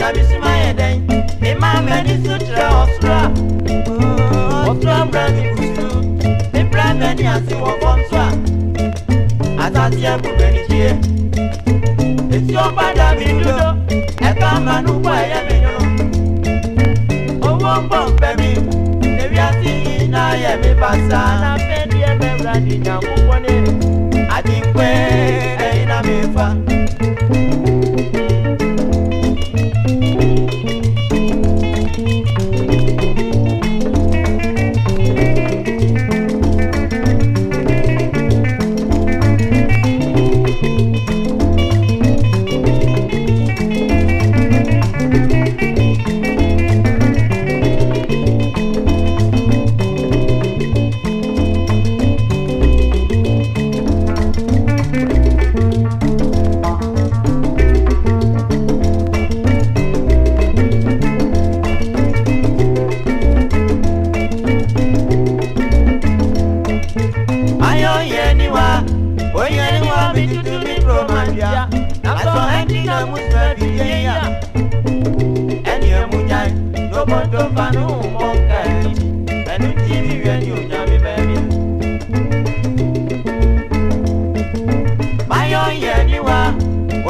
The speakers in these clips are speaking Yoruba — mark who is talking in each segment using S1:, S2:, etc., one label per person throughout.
S1: tàbí súnmọ́ yẹn dẹ́yìn mi máa mẹ́ni sutura ọ̀ṣúra ọ̀ṣúra brandi kùtù mi brandi ní àtiwọ̀ bọ́ǹtùà àtàtì ẹ̀kú bẹ̀rẹ̀ jíẹ́ ètí ó padà mí dúdú ẹ̀ka màánú pa ẹ̀yẹ mi nù anywa onye anywa mi tutu mi promandia asọ ẹni na mu sẹ bi yẹ ya ẹni ẹmu nya lọbọdọ fanu mọ nka ẹni tí mi wẹ ni ònyà mi bẹ mi. mayọ yẹ anywa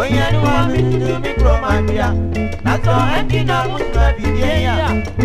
S1: onye anywa mi tutu mi promandia asọ ẹni na mu sẹ bi yẹ ya.